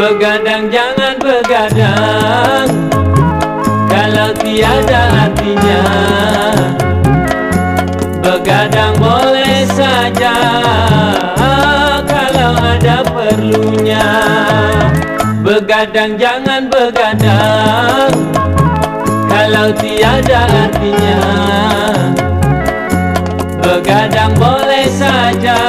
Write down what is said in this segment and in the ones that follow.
Begadang jangan begadang. Kalau tiada artinya Begadang boleh saja. Kalau ada perlunya Begadang jangan begadang. Kalau tiada artinya Begadang boleh saja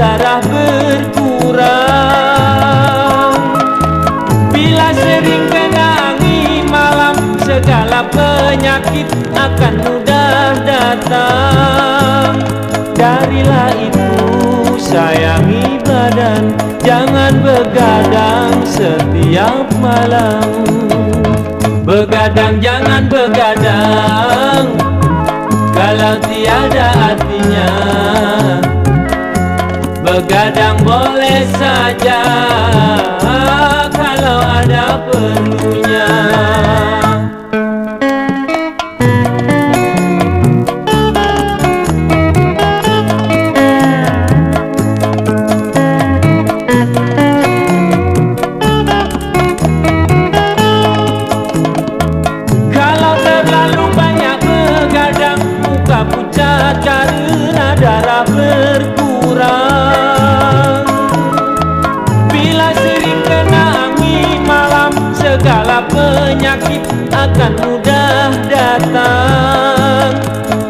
darah berkurang. Bila sering kena angin malam Segala penyakit akan mudah datang. Darilah itu sayangi badan Jangan begadang setiap malam. Begadang jangan begadang. Kalau tiada Begadang boleh saja Kalau ada perlunya penyakit akan mudah datang.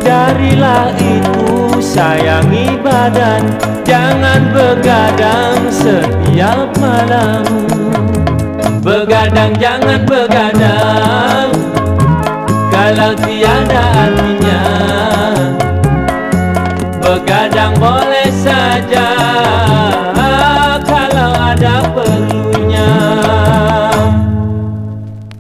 Darilah itu sayangi badan Jangan begadang setiap malam. Begadang jangan begadang Kalau tiada artinya. Begadang boleh saja